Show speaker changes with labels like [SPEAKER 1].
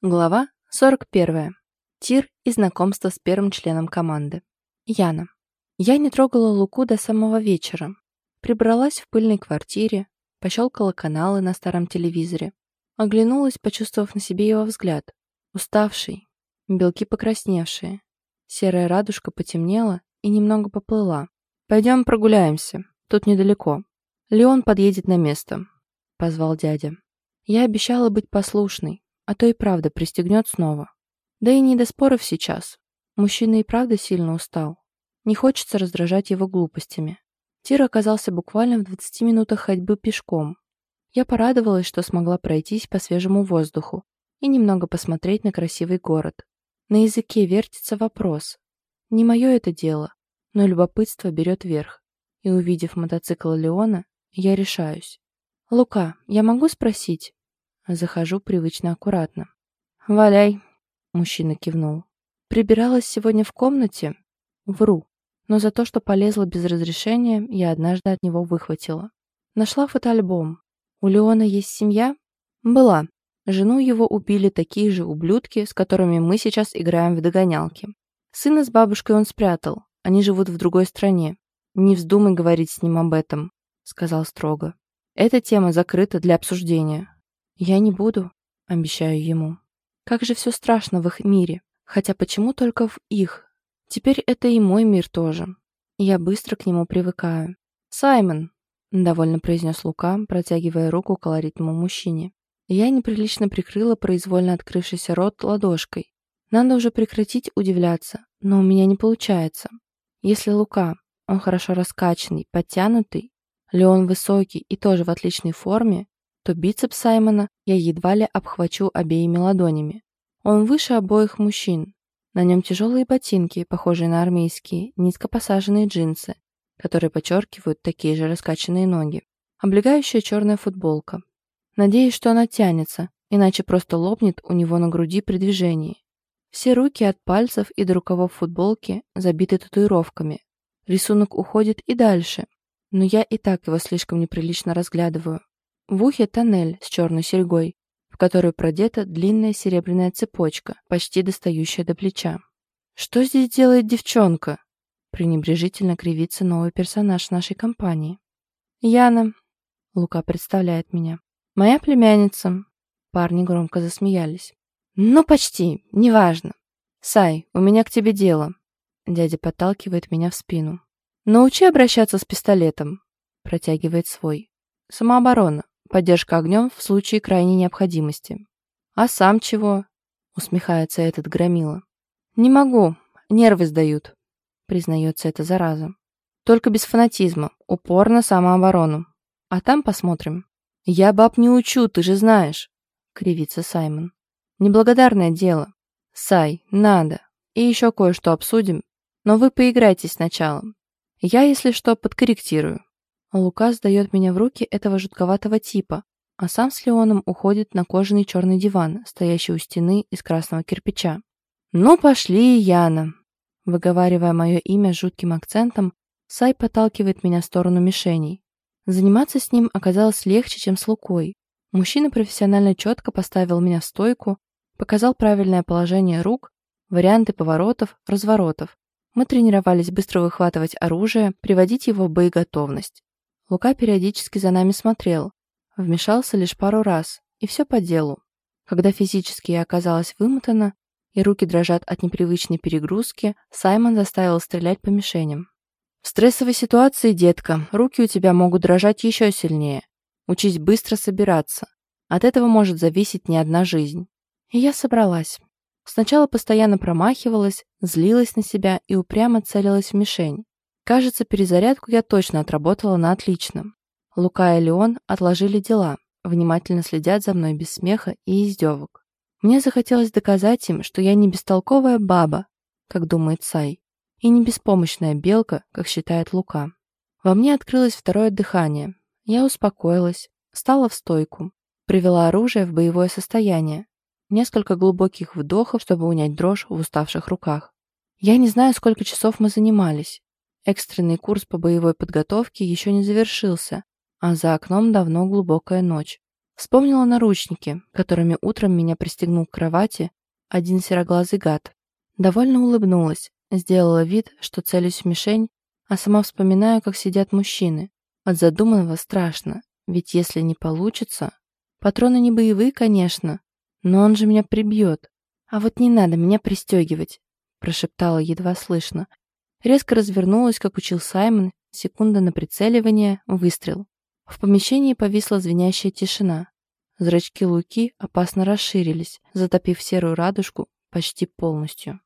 [SPEAKER 1] Глава 41. Тир и знакомство с первым членом команды. Яна. Я не трогала Луку до самого вечера. Прибралась в пыльной квартире, пощелкала каналы на старом телевизоре. Оглянулась, почувствовав на себе его взгляд. Уставший, белки покрасневшие. Серая радужка потемнела и немного поплыла. «Пойдем прогуляемся, тут недалеко. Леон подъедет на место», — позвал дядя. Я обещала быть послушной, а то и правда пристегнет снова. Да и не до споров сейчас. Мужчина и правда сильно устал. Не хочется раздражать его глупостями. Тир оказался буквально в 20 минутах ходьбы пешком. Я порадовалась, что смогла пройтись по свежему воздуху и немного посмотреть на красивый город. На языке вертится вопрос. Не мое это дело, но любопытство берет верх. И увидев мотоцикл Леона, я решаюсь. «Лука, я могу спросить, Захожу привычно аккуратно. «Валяй!» — мужчина кивнул. «Прибиралась сегодня в комнате?» Вру. Но за то, что полезла без разрешения, я однажды от него выхватила. Нашла фотоальбом. У Леона есть семья? Была. Жену его убили такие же ублюдки, с которыми мы сейчас играем в догонялки. Сына с бабушкой он спрятал. Они живут в другой стране. Не вздумай говорить с ним об этом, сказал строго. Эта тема закрыта для обсуждения. «Я не буду», — обещаю ему. Как же все страшно в их мире, хотя почему только в их? Теперь это и мой мир тоже. Я быстро к нему привыкаю. «Саймон», — довольно произнес Лука, протягивая руку колоритному мужчине. Я неприлично прикрыла произвольно открывшийся рот ладошкой. Надо уже прекратить удивляться, но у меня не получается. Если Лука, он хорошо раскачанный, подтянутый, Леон высокий и тоже в отличной форме, то бицепс Саймона я едва ли обхвачу обеими ладонями. Он выше обоих мужчин. На нем тяжелые ботинки, похожие на армейские, низко посаженные джинсы, которые подчеркивают такие же раскачанные ноги. Облегающая черная футболка. Надеюсь, что она тянется, иначе просто лопнет у него на груди при движении. Все руки от пальцев и до рукавов футболки забиты татуировками. Рисунок уходит и дальше, но я и так его слишком неприлично разглядываю. В ухе тоннель с черной серьгой, в которую продета длинная серебряная цепочка, почти достающая до плеча. «Что здесь делает девчонка?» пренебрежительно кривится новый персонаж нашей компании. «Яна», — Лука представляет меня, — «моя племянница». Парни громко засмеялись. «Ну, почти, неважно. Сай, у меня к тебе дело». Дядя подталкивает меня в спину. «Научи обращаться с пистолетом», — протягивает свой. «Самооборона. Поддержка огнем в случае крайней необходимости. «А сам чего?» — усмехается этот громила. «Не могу, нервы сдают», — признается эта зараза. «Только без фанатизма, упор на самооборону. А там посмотрим». «Я баб не учу, ты же знаешь», — кривится Саймон. «Неблагодарное дело. Сай, надо. И еще кое-что обсудим. Но вы поиграйте сначала. Я, если что, подкорректирую». Лука сдает меня в руки этого жутковатого типа, а сам с Леоном уходит на кожаный черный диван, стоящий у стены из красного кирпича. «Ну, пошли, Яна!» Выговаривая мое имя жутким акцентом, Сай подталкивает меня в сторону мишеней. Заниматься с ним оказалось легче, чем с Лукой. Мужчина профессионально четко поставил меня в стойку, показал правильное положение рук, варианты поворотов, разворотов. Мы тренировались быстро выхватывать оружие, приводить его в боеготовность. Лука периодически за нами смотрел, вмешался лишь пару раз, и все по делу. Когда физически я оказалась вымотана, и руки дрожат от непривычной перегрузки, Саймон заставил стрелять по мишеням. «В стрессовой ситуации, детка, руки у тебя могут дрожать еще сильнее. Учись быстро собираться. От этого может зависеть не одна жизнь». И я собралась. Сначала постоянно промахивалась, злилась на себя и упрямо целилась в мишень. Кажется, перезарядку я точно отработала на отлично. Лука и Леон отложили дела, внимательно следят за мной без смеха и издевок. Мне захотелось доказать им, что я не бестолковая баба, как думает Сай, и не беспомощная белка, как считает Лука. Во мне открылось второе дыхание. Я успокоилась, встала в стойку, привела оружие в боевое состояние. Несколько глубоких вдохов, чтобы унять дрожь в уставших руках. Я не знаю, сколько часов мы занимались. Экстренный курс по боевой подготовке еще не завершился, а за окном давно глубокая ночь. Вспомнила наручники, которыми утром меня пристегнул к кровати один сероглазый гад. Довольно улыбнулась, сделала вид, что целюсь в мишень, а сама вспоминаю, как сидят мужчины. От задуманного страшно, ведь если не получится... Патроны не боевые, конечно, но он же меня прибьет. А вот не надо меня пристегивать, прошептала едва слышно. Резко развернулась, как учил Саймон, секунда на прицеливание, выстрел. В помещении повисла звенящая тишина. Зрачки Луки опасно расширились, затопив серую радужку почти полностью.